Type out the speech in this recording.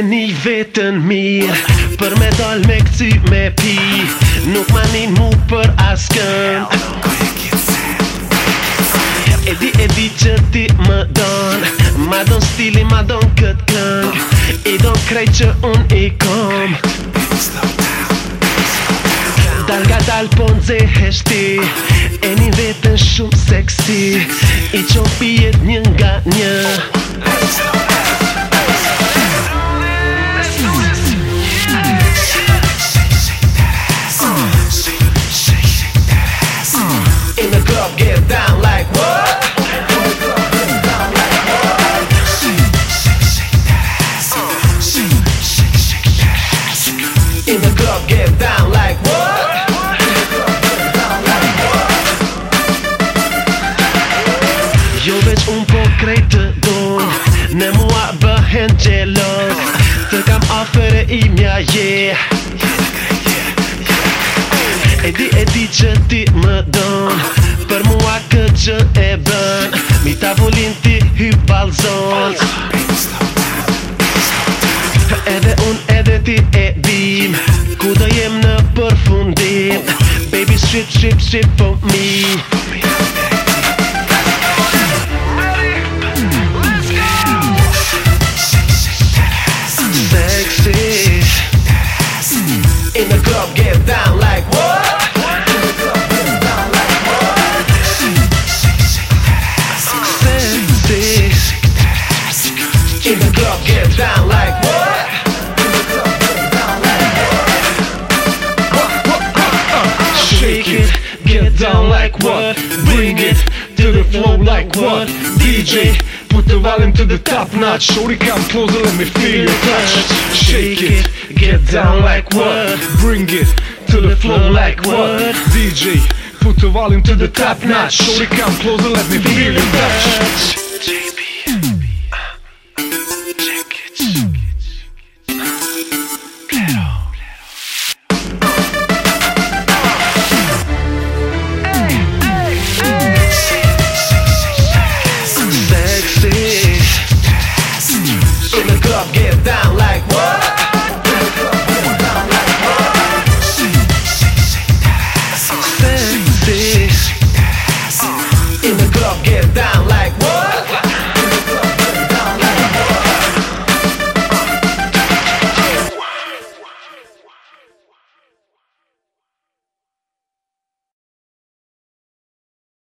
një vetën mirë Për me dal me këty me pi Nuk ma një mu për askën E di e di që ti më don Ma don stili, ma don këtë këng I don krej që un i kom Dal ga dal po nëzë heshti E një vetën shumë seksi I qo pijet një nga një Let's go Jo veç unë po krejt të dojnë Në mua bëhen gjelos Të kam afer e imja, yeah E di, e di që ti më dojnë Për mua këtë që e bënë Mi ta vullin ti hypal zonë Edhe unë edhe ti e dim Ku do jem në përfundim Baby, shqip, shqip, shit Shqip for po me in the club get down like what? In the club get down like what? Shake, shake, shake that ass. Shake, shake, shake that ass. In the club get down like what? In the club get down like what? Shake it, get down like what? Bring it to the floor like what? DJ put the volume to the top notch Shorty come closer, let me feel your touch Shake it, get down like what? Bring it to the floor like what? DJ, put the volume to the top notch Shorty come closer, let me feel your touch in the club, get down like what?